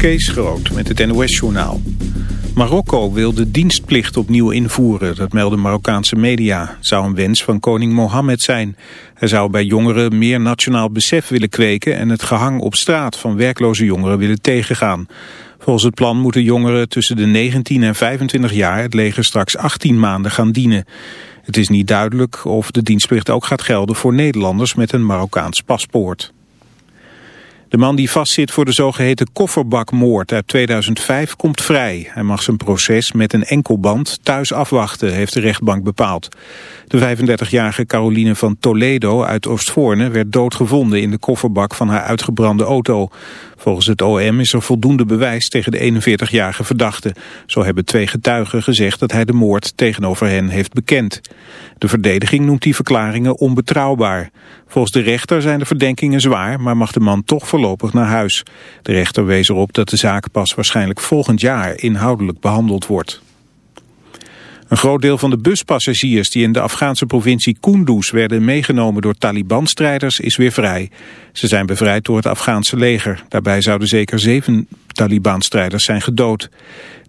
Kees Groot met het NOS-journaal. Marokko wil de dienstplicht opnieuw invoeren, dat melden Marokkaanse media. Zou een wens van koning Mohammed zijn. Hij zou bij jongeren meer nationaal besef willen kweken... en het gehang op straat van werkloze jongeren willen tegengaan. Volgens het plan moeten jongeren tussen de 19 en 25 jaar... het leger straks 18 maanden gaan dienen. Het is niet duidelijk of de dienstplicht ook gaat gelden voor Nederlanders met een Marokkaans paspoort. De man die vastzit voor de zogeheten kofferbakmoord uit 2005 komt vrij. Hij mag zijn proces met een enkelband thuis afwachten, heeft de rechtbank bepaald. De 35-jarige Caroline van Toledo uit Oostvoorne werd doodgevonden in de kofferbak van haar uitgebrande auto. Volgens het OM is er voldoende bewijs tegen de 41-jarige verdachte. Zo hebben twee getuigen gezegd dat hij de moord tegenover hen heeft bekend. De verdediging noemt die verklaringen onbetrouwbaar. Volgens de rechter zijn de verdenkingen zwaar, maar mag de man toch voorlopig naar huis. De rechter wees erop dat de zaak pas waarschijnlijk volgend jaar inhoudelijk behandeld wordt. Een groot deel van de buspassagiers die in de Afghaanse provincie Kunduz werden meegenomen door Taliban-strijders is weer vrij. Ze zijn bevrijd door het Afghaanse leger. Daarbij zouden zeker zeven Taliban-strijders zijn gedood.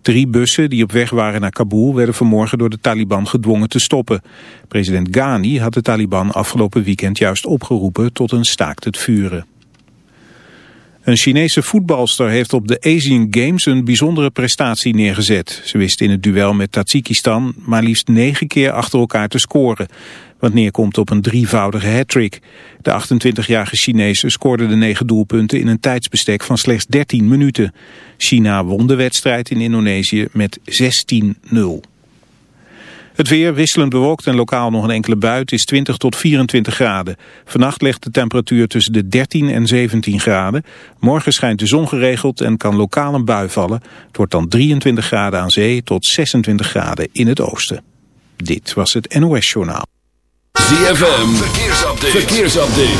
Drie bussen die op weg waren naar Kabul werden vanmorgen door de Taliban gedwongen te stoppen. President Ghani had de Taliban afgelopen weekend juist opgeroepen tot een staakt het vuren. Een Chinese voetbalster heeft op de Asian Games een bijzondere prestatie neergezet. Ze wist in het duel met Tajikistan maar liefst negen keer achter elkaar te scoren. Wat neerkomt op een drievoudige hat-trick. De 28-jarige Chinese scoorde de negen doelpunten in een tijdsbestek van slechts 13 minuten. China won de wedstrijd in Indonesië met 16-0. Het weer wisselend bewolkt en lokaal nog een enkele bui. is 20 tot 24 graden. Vannacht ligt de temperatuur tussen de 13 en 17 graden. Morgen schijnt de zon geregeld en kan lokaal een bui vallen. Het wordt dan 23 graden aan zee tot 26 graden in het oosten. Dit was het NOS Journaal. ZFM, verkeersupdate. verkeersupdate.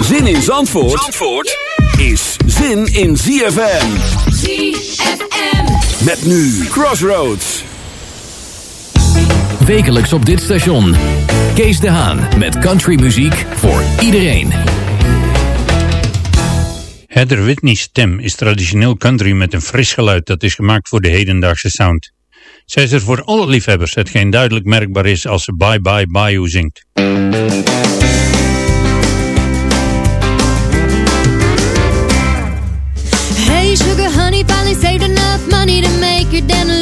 Zin in Zandvoort, Zandvoort is zin in ZFM. ZFM. Met nu Crossroads. Wekelijks op dit station. Kees de Haan met countrymuziek voor iedereen. Heather Whitney's stem is traditioneel country met een fris geluid dat is gemaakt voor de hedendaagse sound. Zij is er voor alle liefhebbers, hetgeen duidelijk merkbaar is als ze Bye Bye Bayou zingt. Money to make your down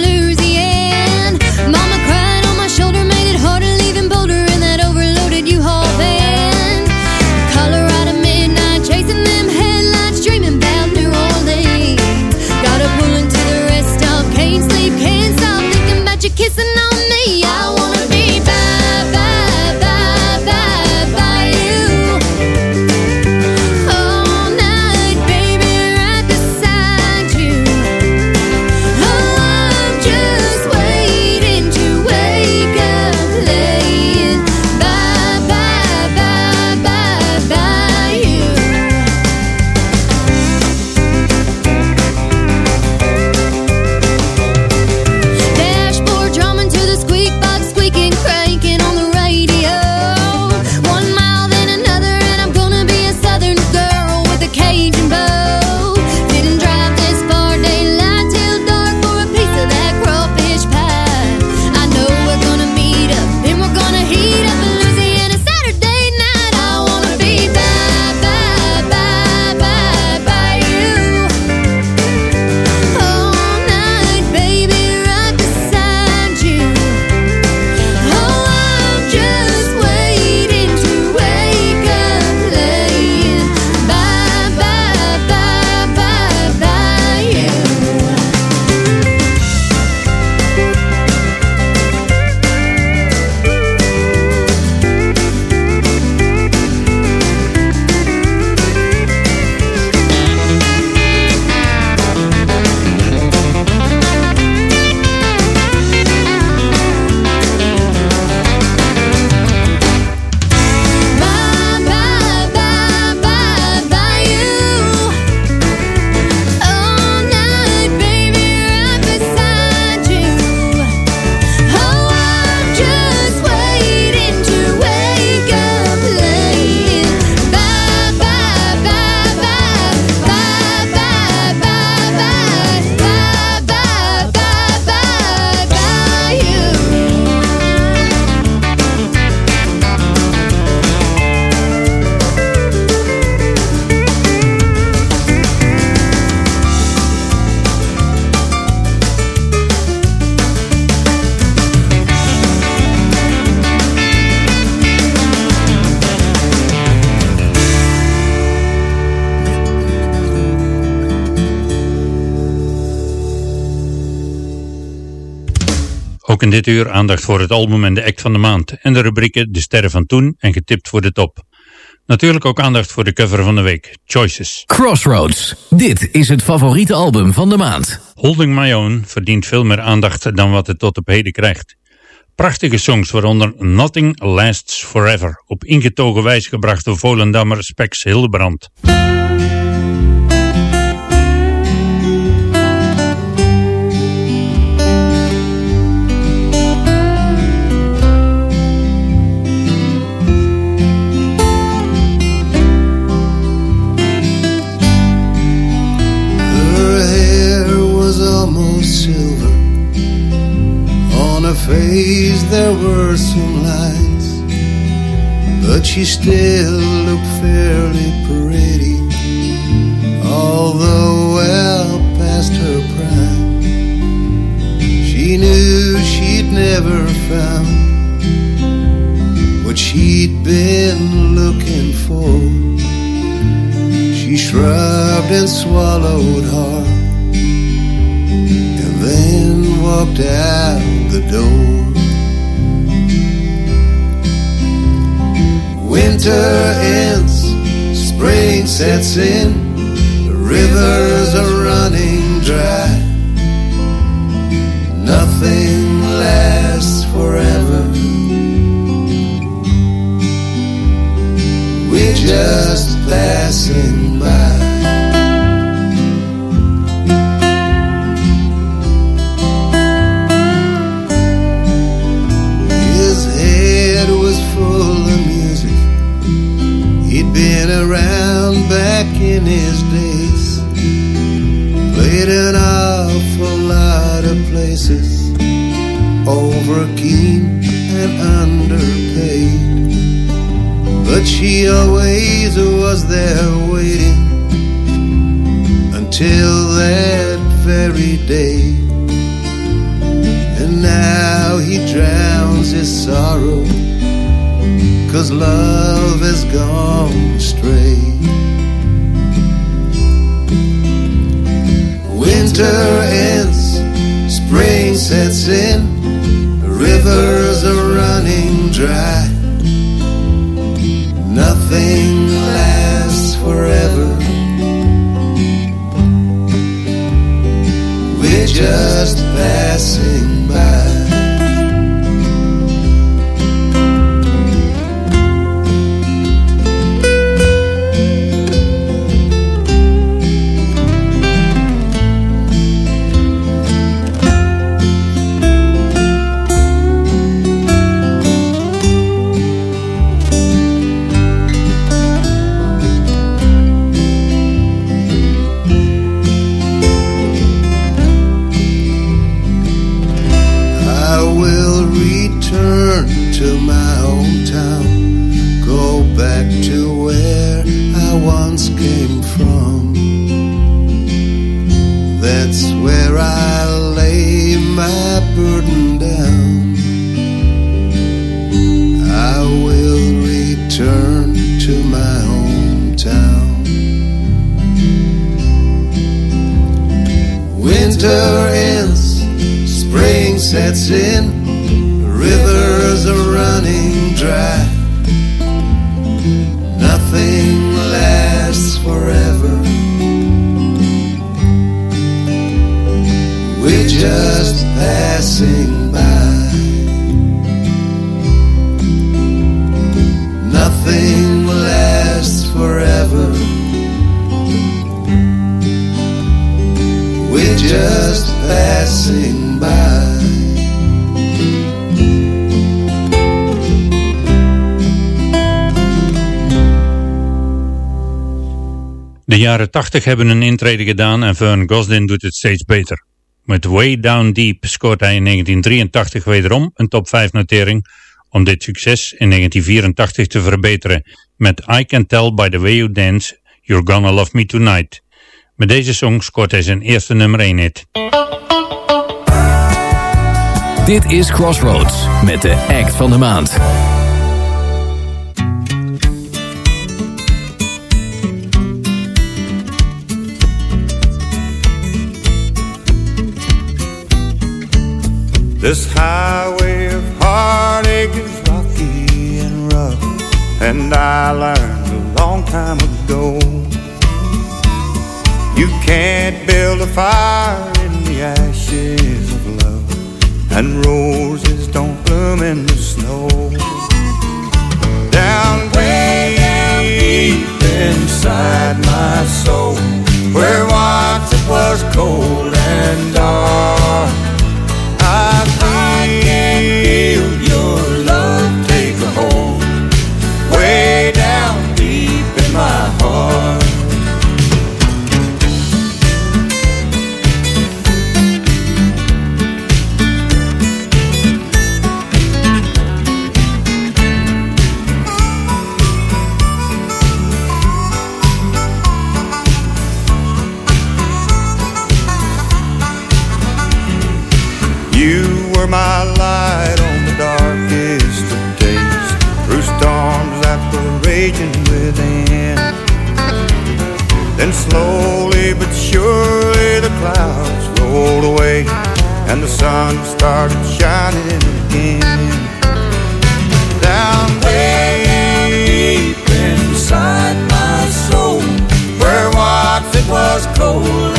in dit uur aandacht voor het album en de act van de maand en de rubrieken De Sterren van Toen en Getipt voor de Top. Natuurlijk ook aandacht voor de cover van de week, Choices. Crossroads. Dit is het favoriete album van de maand. Holding My Own verdient veel meer aandacht dan wat het tot op heden krijgt. Prachtige songs, waaronder Nothing Lasts Forever, op ingetogen wijze gebracht door Volendammer Spex Hildebrand. Face there were some lines, but she still looked fairly pretty, although well past her prime. She knew she'd never found what she'd been looking for. She shrugged and swallowed hard and then walked out the door. Winter ends, spring sets in, the rivers are running dry. Nothing lasts forever. We're just passing by. Been around back in his days. Played an awful lot of places. Over keen and underpaid. But she always was there waiting until that very day. And now he drowns his sorrow, cause love has gone astray. Winter ends, spring sets in, rivers are running dry. Nothing lasts forever. We're just passing by. Just passing by. De jaren 80 hebben een intrede gedaan en Vern Gosdin doet het steeds beter. Met Way Down Deep scoort hij in 1983 wederom een top 5 notering om dit succes in 1984 te verbeteren met I Can Tell By The Way You Dance, You're Gonna Love Me Tonight. Met deze song scoort hij zijn eerste nummer 1 hit. Dit is Crossroads met de act van de maand. This highway of heartache is rocky and rough, and I learned a long time ago. You can't build a fire in the ashes of love, and roses don't bloom in the snow. Down deep inside my soul, where once it was cold and dark, my light on the darkest of days, through storms that were raging within. Then slowly but surely the clouds rolled away, and the sun started shining again. Down deep inside my soul, where once it was cold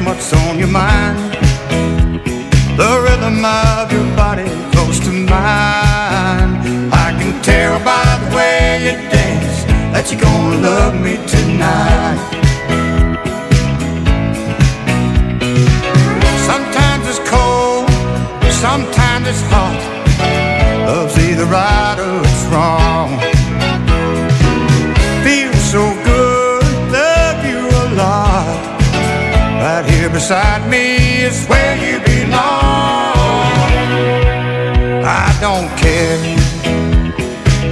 understand what's on your mind. The rhythm of your body close to mine. I can tell by the way you dance that you're gonna love me tonight. Sometimes it's cold, sometimes it's hot. Love's either right or it's wrong. Beside me is where you belong. I don't care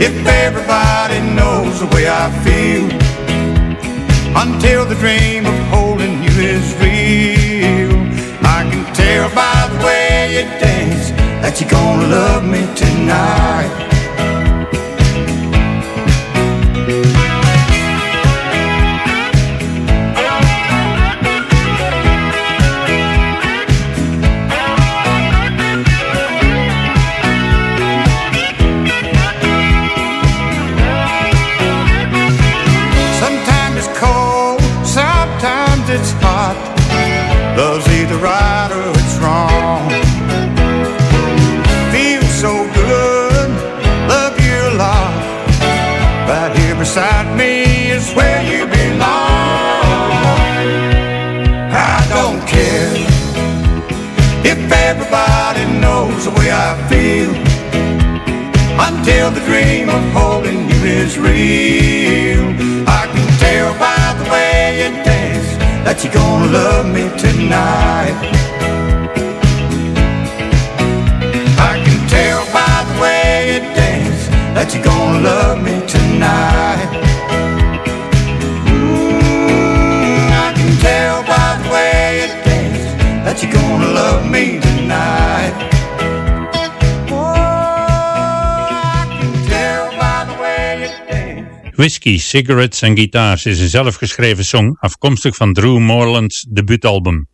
if everybody knows the way I feel until the dream of holding you is real. I can tell by the way you dance that you're gonna love me tonight. Knows the way I feel until the dream of holding you is real. I can tell by the way you dance that you're gonna love me tonight. I can tell by the way you dance that you're gonna love me tonight. Whiskey, Cigarettes and Guitars is een zelfgeschreven song afkomstig van Drew Moreland's debuutalbum.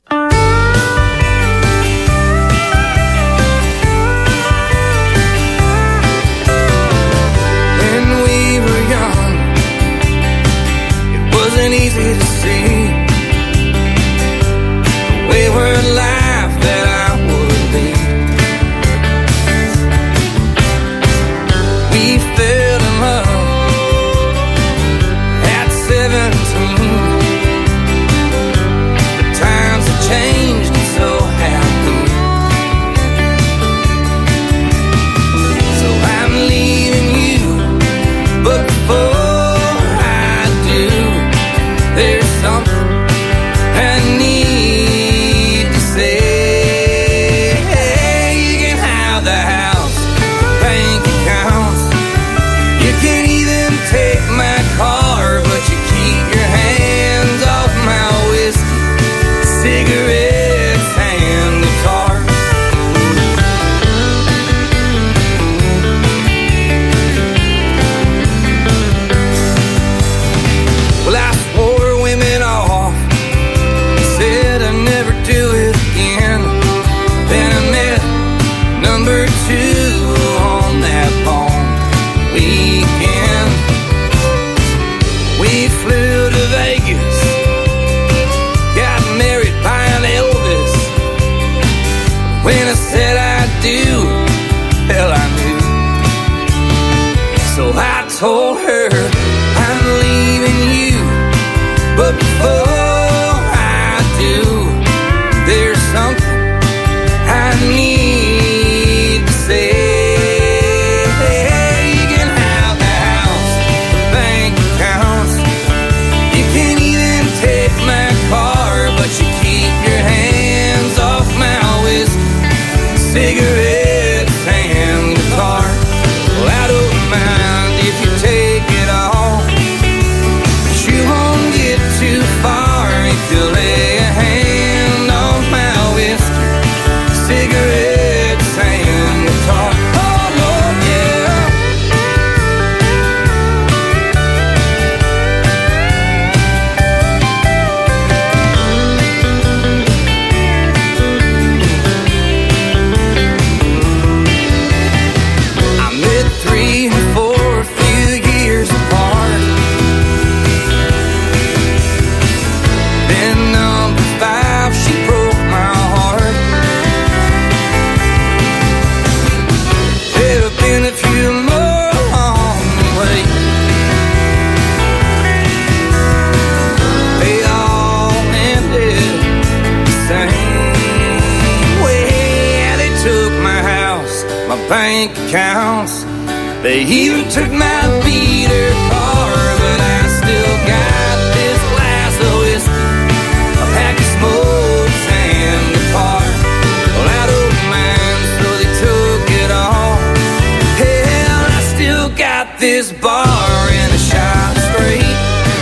Got this bar and a shot of straight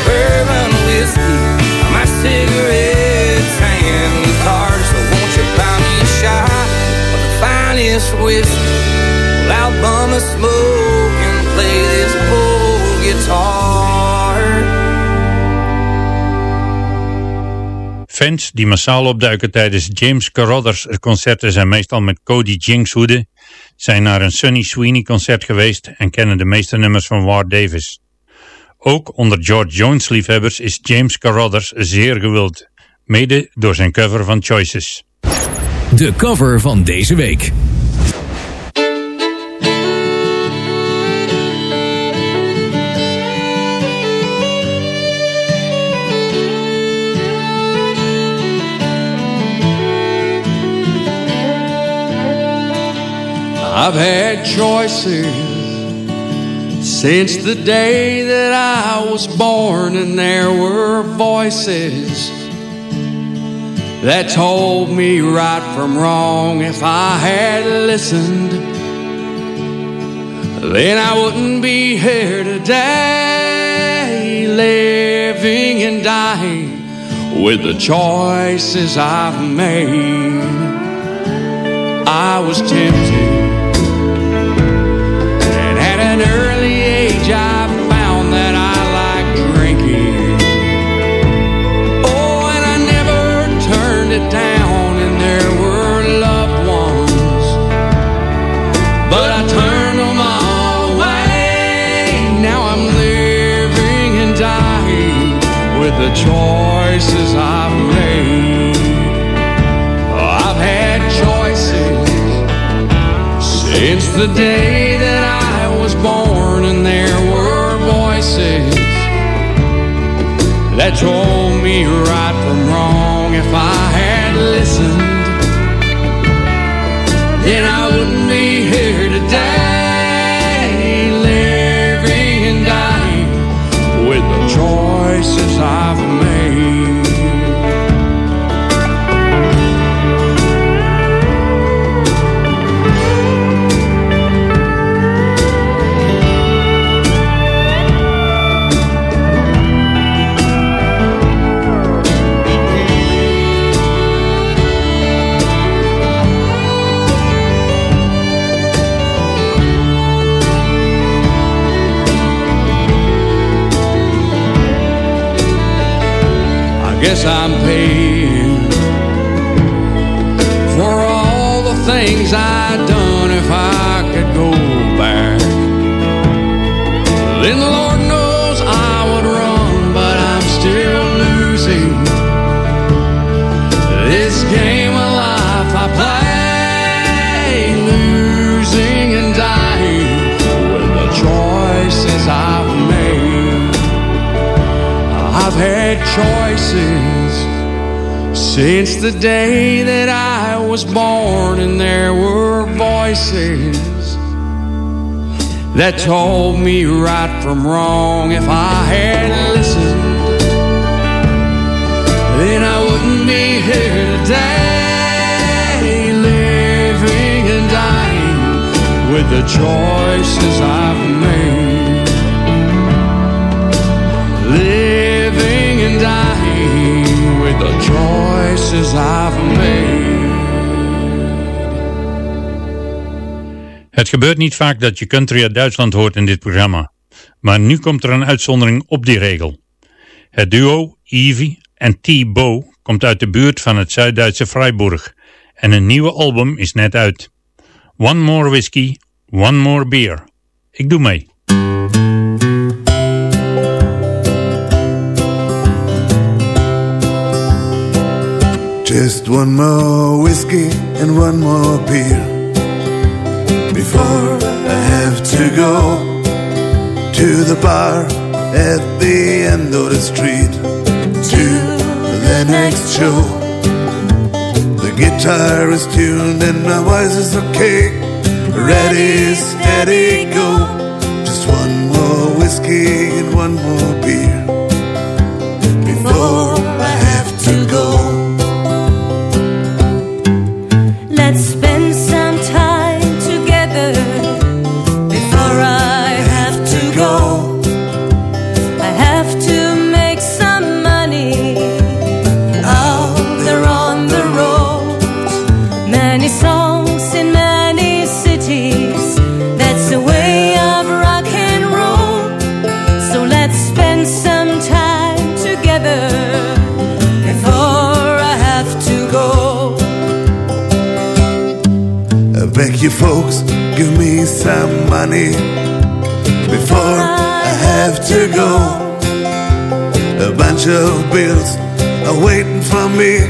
bourbon whiskey, my cigarettes and guitar. So won't you buy me a shot of the finest whiskey? Well, I'll bum a smoke and play this old guitar. Fans die massaal opduiken tijdens James Carruthers concerten zijn meestal met Cody Jinks hoeden, zijn naar een Sunny Sweeney concert geweest en kennen de meeste nummers van Ward Davis. Ook onder George Jones liefhebbers is James Carruthers zeer gewild, mede door zijn cover van Choices. De cover van deze week. I've had choices since the day that I was born, and there were voices that told me right from wrong. If I had listened, then I wouldn't be here today, living and dying with the choices I've made. I was tempted. The choices I've made. I've had choices since the day that I was born, and there were voices that told me right from wrong. If I had listened, then I wouldn't guess I'm paying for all the things I done. If I could go back, then the Lord knows I would run, but I'm still losing this game of life I play, losing and dying with the choices made. I've had choices since the day that I was born, and there were voices that told me right from wrong. If I had listened, then I wouldn't be here today, living and dying with the choices I've made. Het gebeurt niet vaak dat je country uit Duitsland hoort in dit programma. Maar nu komt er een uitzondering op die regel. Het duo Evie en T-Bo komt uit de buurt van het Zuid-Duitse Freiburg. En een nieuwe album is net uit. One More Whiskey, One More Beer. Ik doe mee. Just one more whiskey and one more beer before I have to go to the bar at the end of the street to the next show. The guitar is tuned and my voice is okay. Ready, steady, go. Just one more whiskey and one more beer before you folks, give me some money before I have to go. A bunch of bills are waiting for me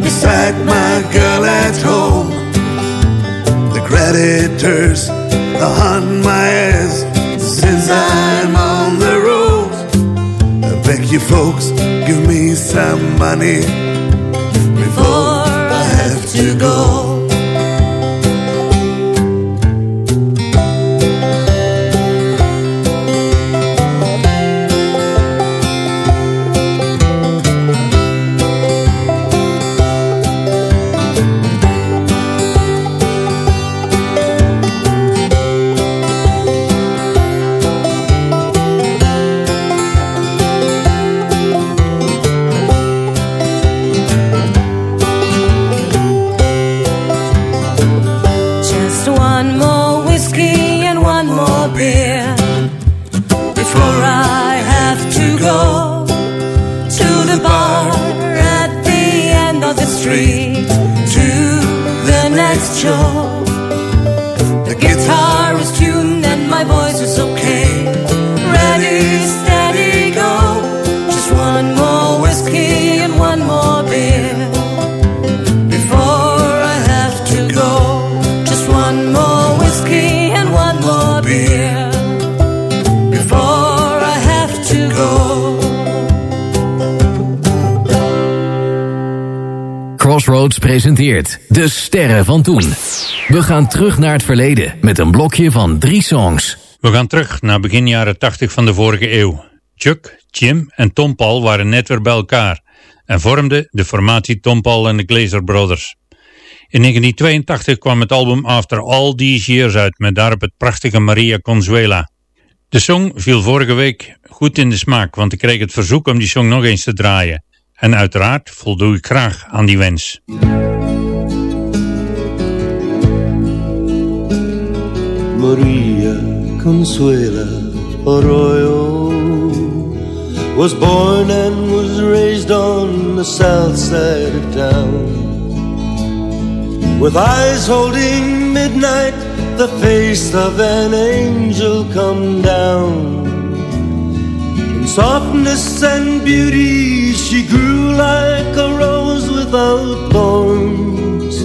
beside my girl at home. The creditors are on my ass since I'm on the road. I beg you folks, give me some money before I have to go. Crossroads presenteert De Sterren van Toen. We gaan terug naar het verleden met een blokje van drie songs. We gaan terug naar begin jaren 80 van de vorige eeuw. Chuck, Jim en Tom Paul waren net weer bij elkaar en vormden de formatie Tom Paul en de Glazer Brothers. In 1982 kwam het album After All These Years uit met daarop het prachtige Maria Consuela. De song viel vorige week goed in de smaak, want ik kreeg het verzoek om die song nog eens te draaien. En uiteraard voldoe ik graag aan die wens. Maria Consuela Arroyo was born and was raised on the south side of town. With eyes holding midnight, the face of an angel come down. Softness and beauty, she grew like a rose without thorns.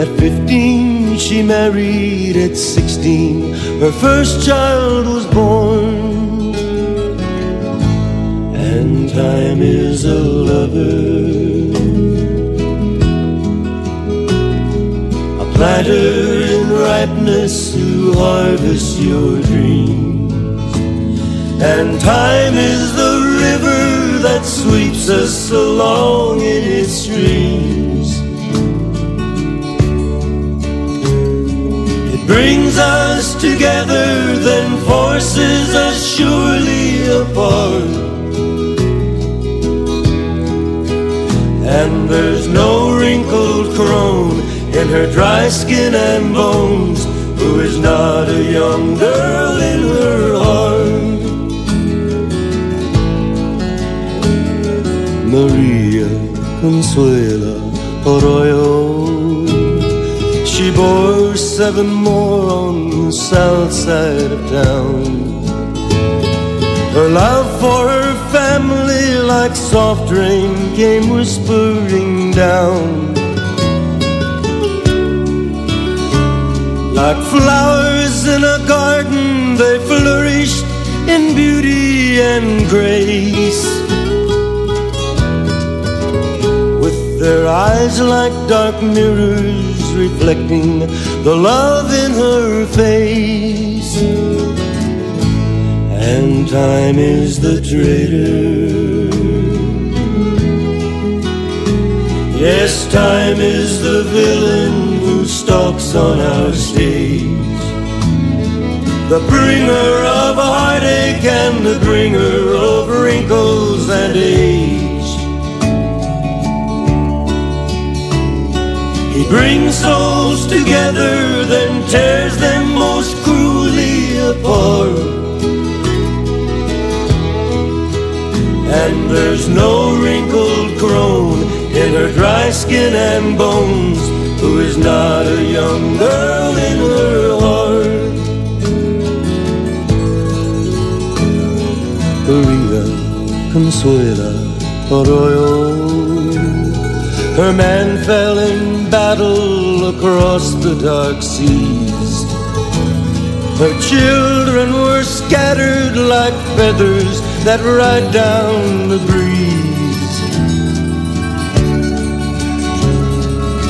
At 15, she married. At 16, her first child was born. And time is a lover. A planter in ripeness who harvests your dreams. And time is the river that sweeps us along in its streams. It brings us together, then forces us surely apart. And there's no wrinkled crone in her dry skin and bones who is not a young girl in her heart. Maria Consuela Arroyo. She bore seven more on the south side of town. Her love for her family, like soft rain, came whispering down. Like flowers in a garden, they flourished in beauty and grace. Their eyes like dark mirrors, reflecting the love in her face. And time is the traitor. Yes, time is the villain who stalks on our stage. The bringer of heartache and the bringer of wrinkles and age. Brings souls together, then tears them most cruelly apart. And there's no wrinkled crone in her dry skin and bones who is not a young girl in her heart. Maria Consuela Arroyo. Her man fell in battle across the dark seas. Her children were scattered like feathers that ride down the breeze.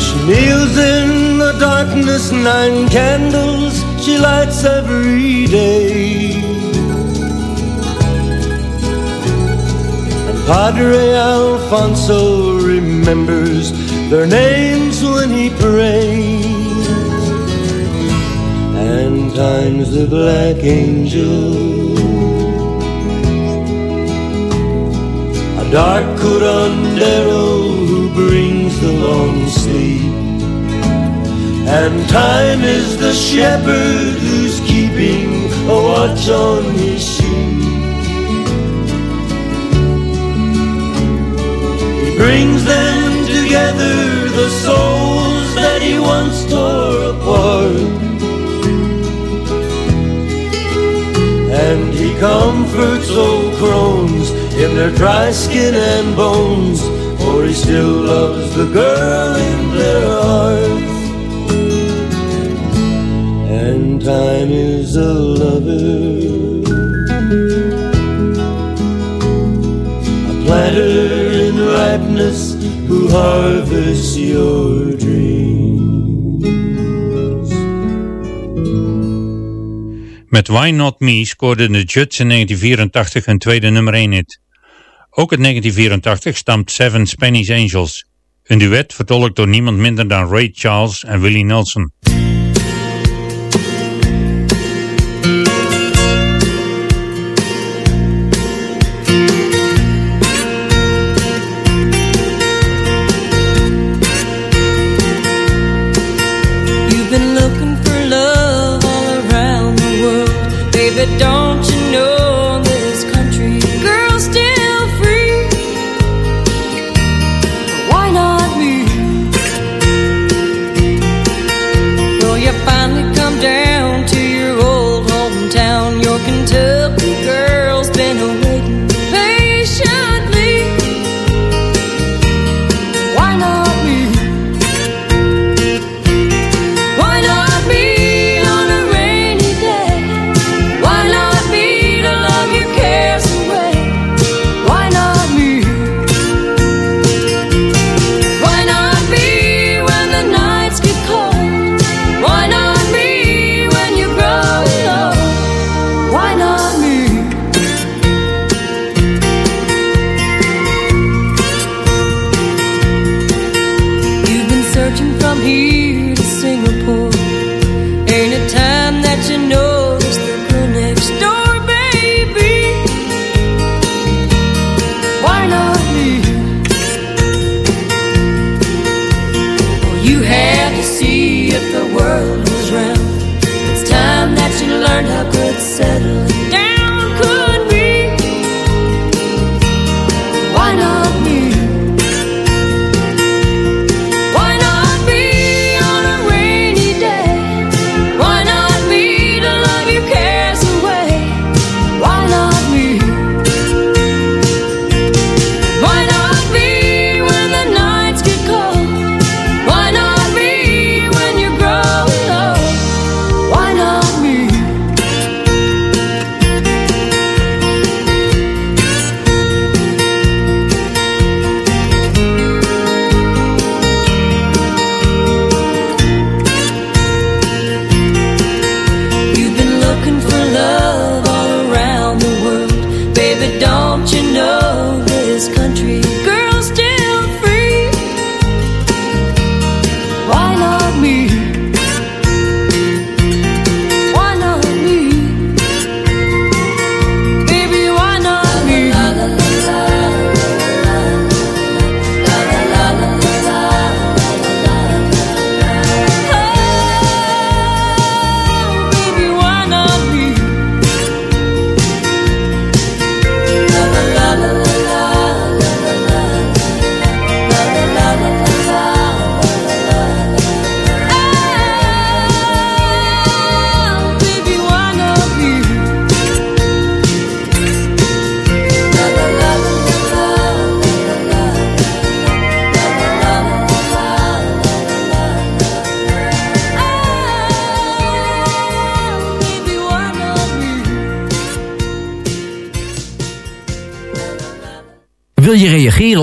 She kneels in the darkness, nine candles she lights every day. Padre Alfonso remembers their names when he prays. And time's the black angel. A dark curandero who brings the long sleep. And time is the shepherd who's keeping a watch on his sheep. Brings them together, the souls that he once tore apart. And he comforts old crones in their dry skin and bones, for he still loves the girl in their hearts. And time is a lover, a planter who your. Met Why Not Me scoorden de Judds in 1984 hun tweede nummer 1 hit. Ook in 1984 stamt Seven Spanish Angels. Een duet vertolkt door niemand minder dan Ray Charles en Willie Nelson.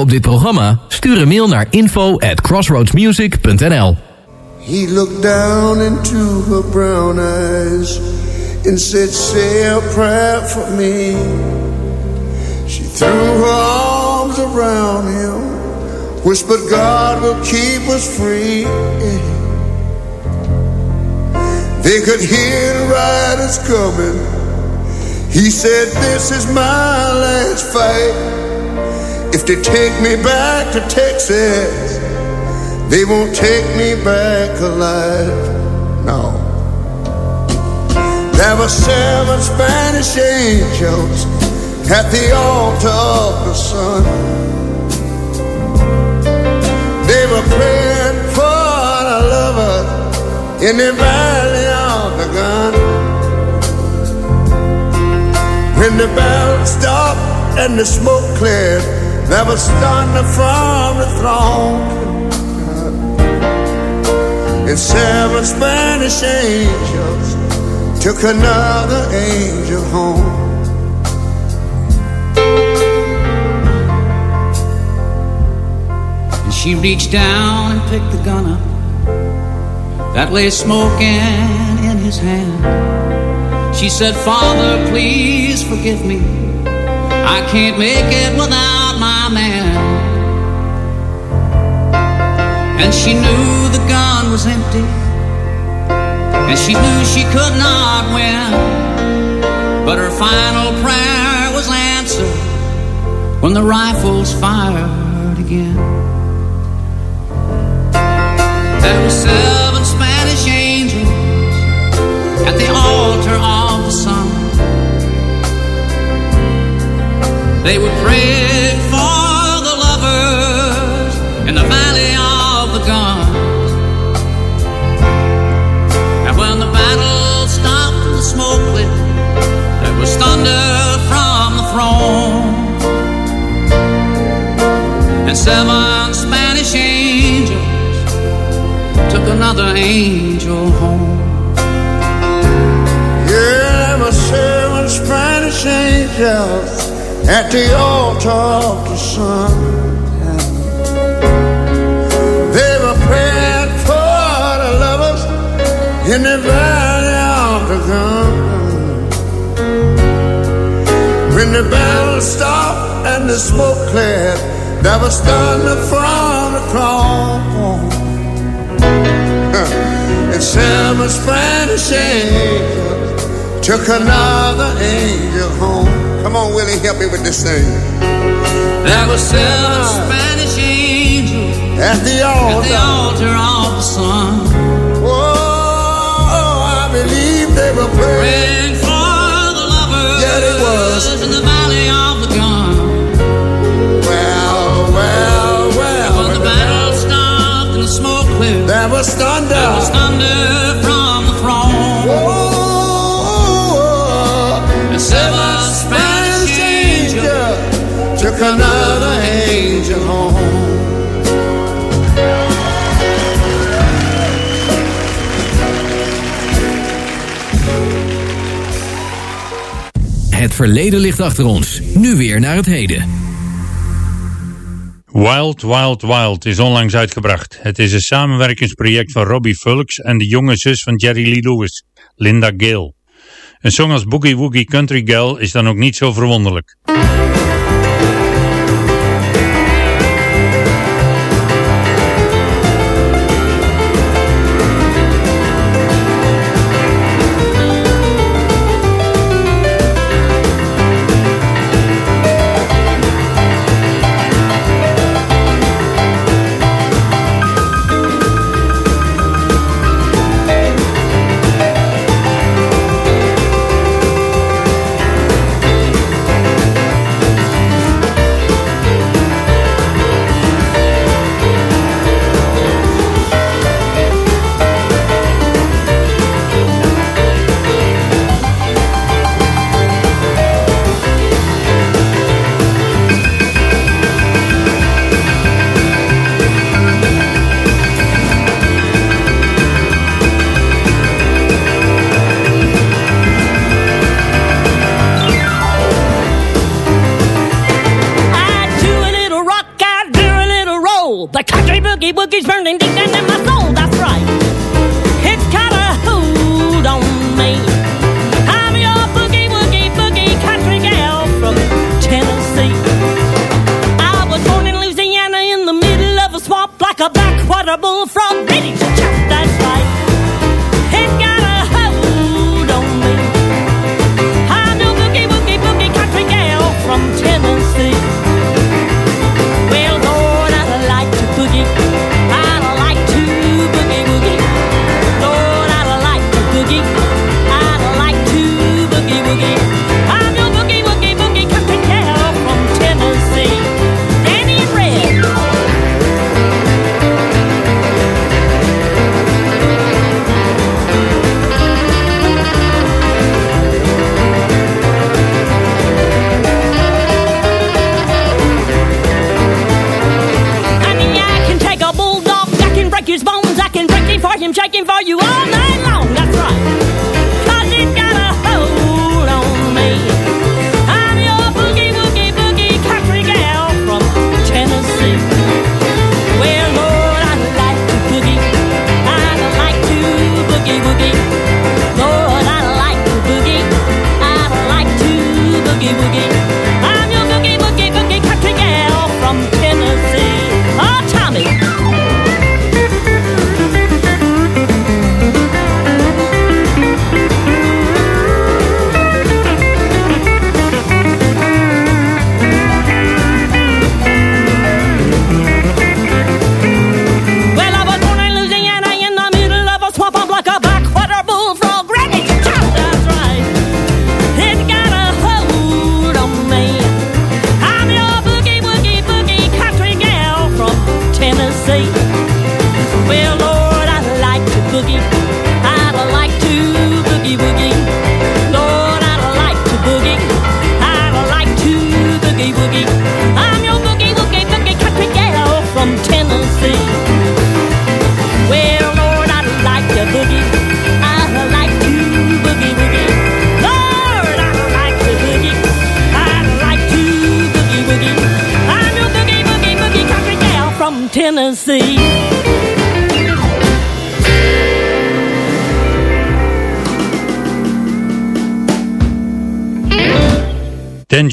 Op dit programma? Stuur een mail naar info at crossroadsmusic.nl He looked down into her brown eyes and said, Say a prayer for me. She threw her arms around him, whispered, God will keep us free. They could hear the riders coming. He said, This is my last fight. They take me back to Texas, they won't take me back alive. No. There were seven Spanish angels at the altar of the sun. They were praying for the lovers in the valley of the gun. When the bell stopped and the smoke cleared, there was from the throne. And seven Spanish angels took another angel home. And she reached down and picked the gun up that lay smoking in his hand. She said, Father, please forgive me. I can't make it without my man. And she knew the gun was empty. And she knew she could not win. But her final prayer was answered when the rifles fired again. There were seven Spanish angels at the altar of the sun. They were praying seven Spanish angels took another angel home. Yeah, were seven Spanish angels at the altar of the sun. They were praying for the lovers in the valley of the gun. When the battle stopped and the smoke cleared, there was thunder from the cross. And seven Spanish angels took another angel home. Come on, Willie, help me with this thing. There were seven Spanish angels At the altar. at the altar of the sun. Oh, I believe they were praying. Praying for the lovers Yeah, they was. Cleared, There was thunder. there was thunder from the throne. Oh, And seven Spanish angels took another angel home. Het verleden ligt achter ons. Nu weer naar het heden. Wild Wild Wild is onlangs uitgebracht. Het is een samenwerkingsproject van Robbie Fulks en de jonge zus van Jerry Lee Lewis, Linda Gale. Een song als Boogie Woogie Country Girl is dan ook niet zo verwonderlijk.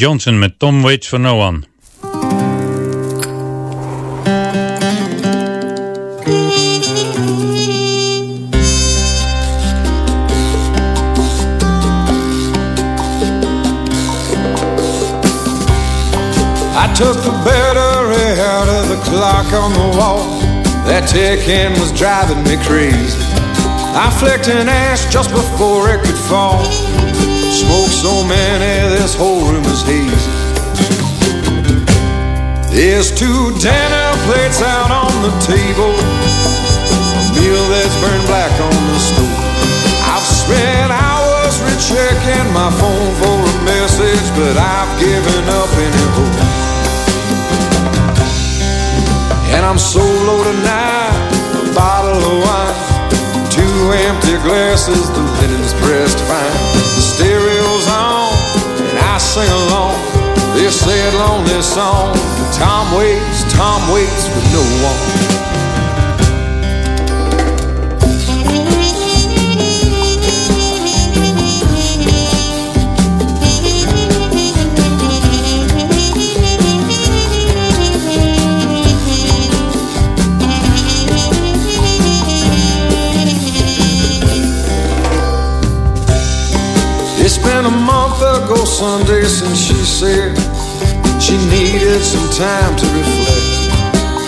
Johnson met Tom Waits for No One. I took the battery out of the clock on the wall. That ticking was driving me crazy. I flicked an ash just before it could fall. Smoked so many, this whole room hazy. There's two dinner plates out on the table. A meal that's burned black on the stove. I've spent hours rechecking my phone for a message, but I've given up any hope. And I'm so low tonight, a bottle of wine, two empty glasses, the linen's pressed fine. Sad lonely song. Tom waits, Tom waits with no one. It's been a month ago Sunday since she said needed some time to reflect.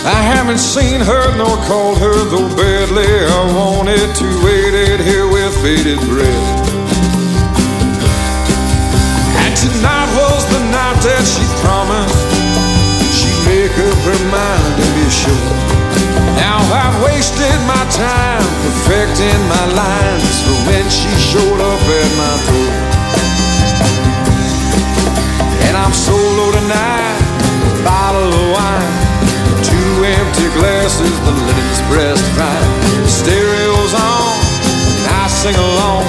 I haven't seen her nor called her, though badly I wanted to waited here with bated breath. And tonight was the night that she promised she'd make up her mind and be sure. Now I've wasted my time perfecting my lines for when she showed up at my door. And I'm so low tonight, a bottle of wine, two empty glasses, the linen's pressed fine. Stereo's on, and I sing along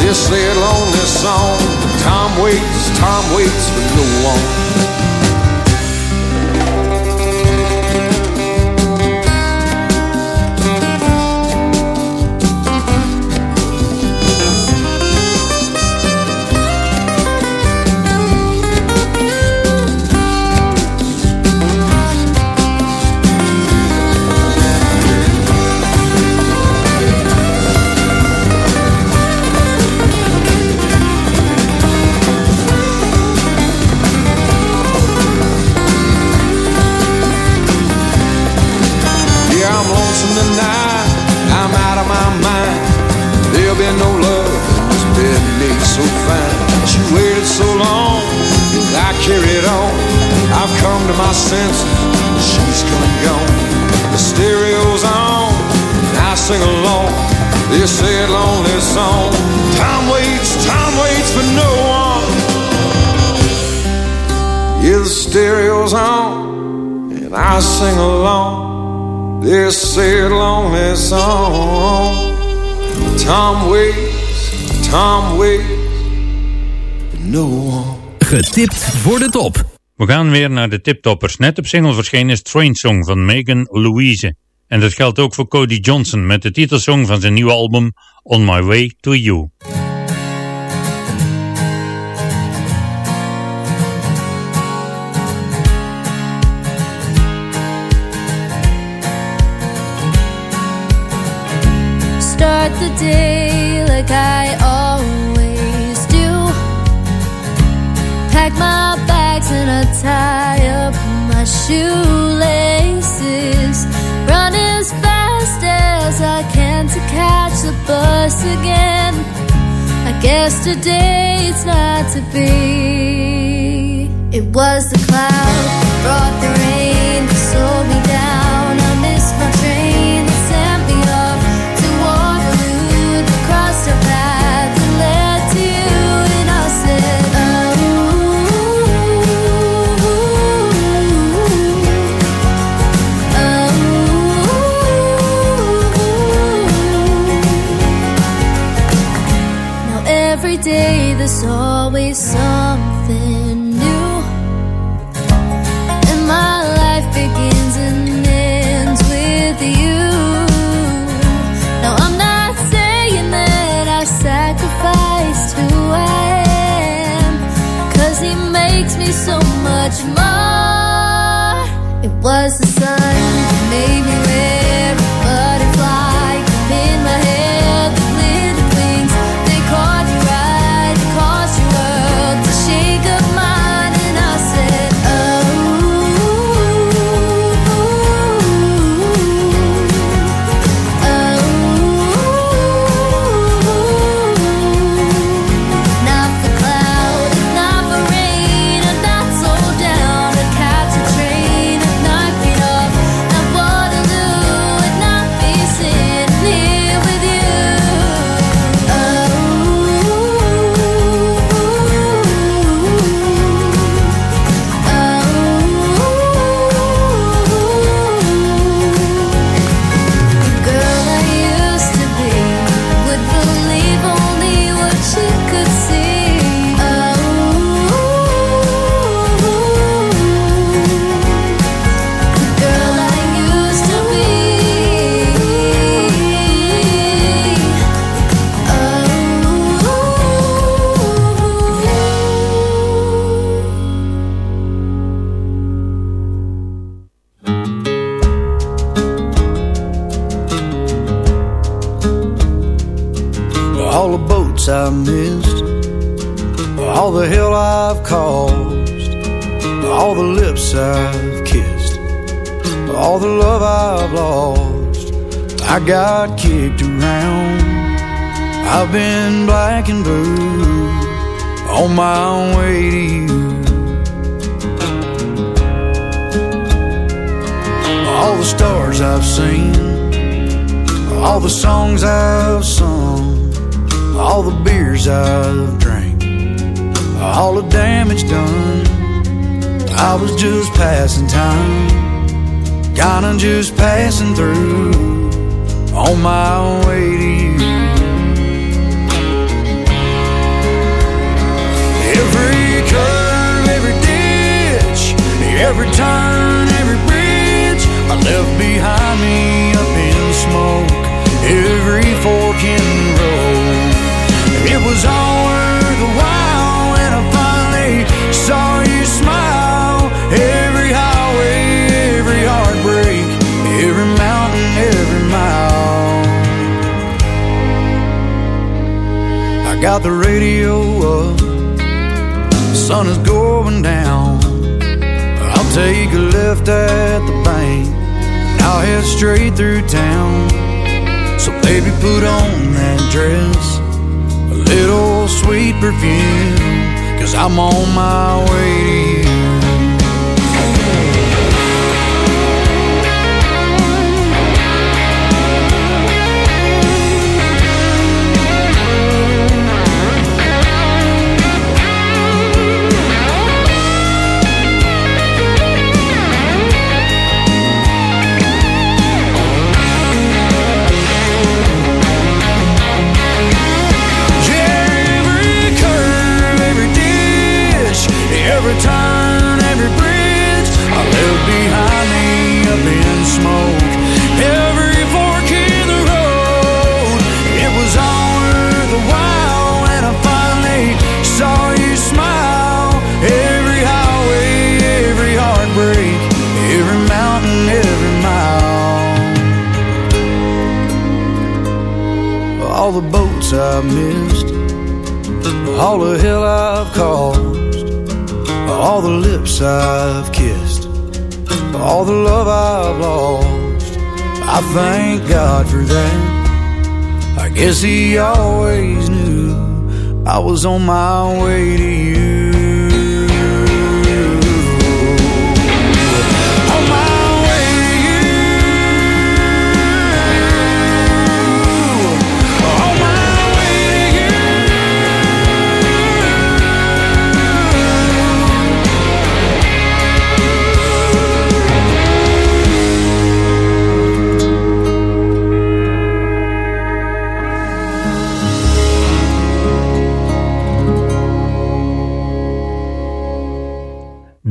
this sad lonely song. Tom waits, Tom waits for no one. Sad lonely song. Time waits, time waits for no one. Yeah, the stereo's on, and I sing along this sad lonely song. Tom waits, Tom waits for no one. Getipt voor de top. We gaan weer naar de tiptoppers. Net op single verschenen is Train Song van Megan Louise. En dat geldt ook voor Cody Johnson met de titelsong van zijn nieuwe album On My Way To You. Start the day like I always do. Pack my bags and I tie up my shoelaces. Bus again. I guess today it's not to be. It was the cloud, that brought the rain to slow there's always something the hell I've caused, all the lips I've kissed, all the love I've lost. I got kicked around, I've been black and blue on my way to you. All the stars I've seen, all the songs I've sung all the beers I've drank, all the damage done. I was just passing time, kinda just passing through on my way to you. Every curve, every ditch, every turn, every bridge I left behind me up in smoke. Every fork in the road. It was all worth the while I got the radio up, the sun is going down. I'll take a left at the bank, I'll head straight through town. So baby, put on that dress a little sweet perfume, cause I'm on my way to you. Missed all the hell I've caused, all the lips I've kissed, all the love I've lost. I thank God for that. I guess He always knew I was on my way to you.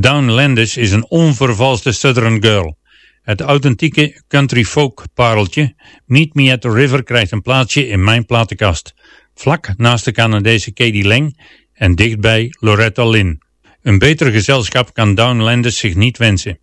Down Landis is een onvervalste Southern Girl. Het authentieke country folk pareltje Meet Me at the River krijgt een plaatsje in mijn platenkast. Vlak naast de Canadese Katie Lang en dichtbij Loretta Lynn. Een beter gezelschap kan Down Landis zich niet wensen.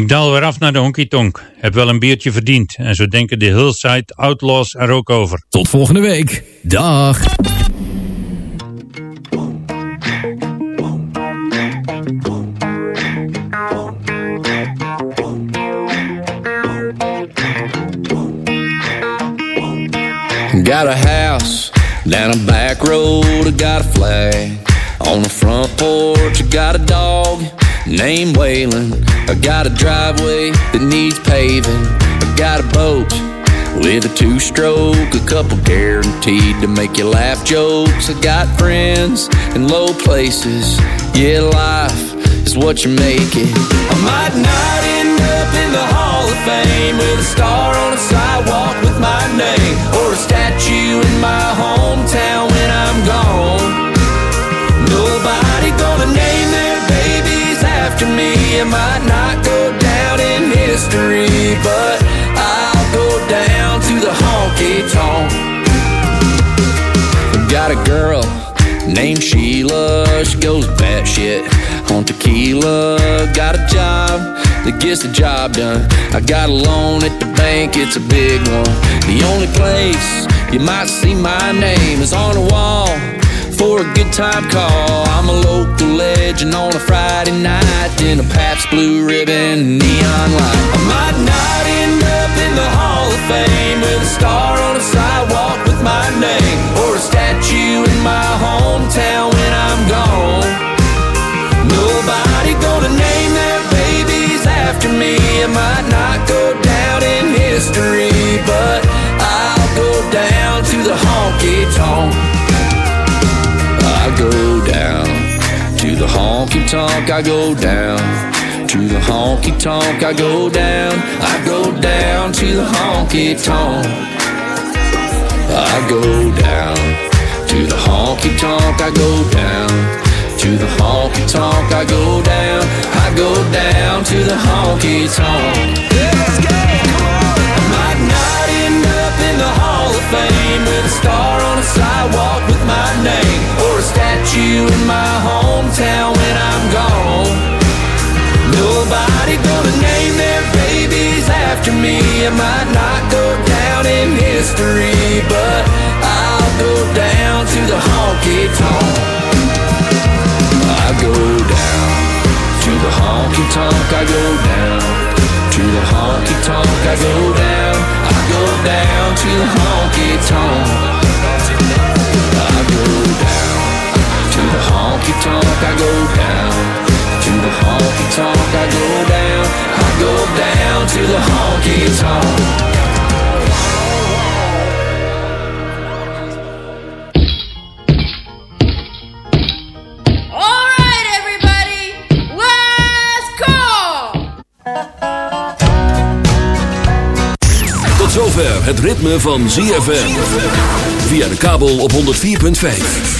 Ik daal weer af naar de honky tonk. Heb wel een biertje verdiend. En zo denken de Hillside Outlaws er ook over. Tot volgende week. Dag. Got a house down a back road, I got a flag. On the front porch, I got a dog named Waylon. I got a driveway that needs paving. I got a boat with a two stroke, a couple guaranteed to make you laugh jokes. I got friends in low places. Yeah, life is what you make it. I might not end up in the Hall of Fame with a star on a sidewalk with my name or a statue in my hometown when I'm gone. After me. I might not go down in history, but I'll go down to the honky tonk. Got a girl named Sheila. She goes batshit on tequila. Got a job that gets the job done. I got a loan at the bank, it's a big one. The only place you might see my name is on the wall for a good time call. I'm a local legend on a Friday night in a Pabst Blue Ribbon neon light. I might not end up in the Hall of Fame with a star on a sidewalk with my name or a statue in my hometown honky tonk. I go down to the honky tonk. I go down. I go down to the honky tonk. I go down to the honky tonk. I go down to the honky tonk. I go down. I go down to the honky tonk. Let's go. I might not end up in the Hall of Fame with a star on a sidewalk with my name or a statue in my hometown after me. I might not go down in history, but I'll go down to the honky tonk. I go down to the honky tonk. I go down to the honky tonk. I go down. I go down to the honky tonk. I go down to the honky tonk. I go down. To the honky tonk. I go down. I go down to the honky tonk. All right, everybody, last call. Tot zover het ritme van ZFM. Via de kabel op 104.5.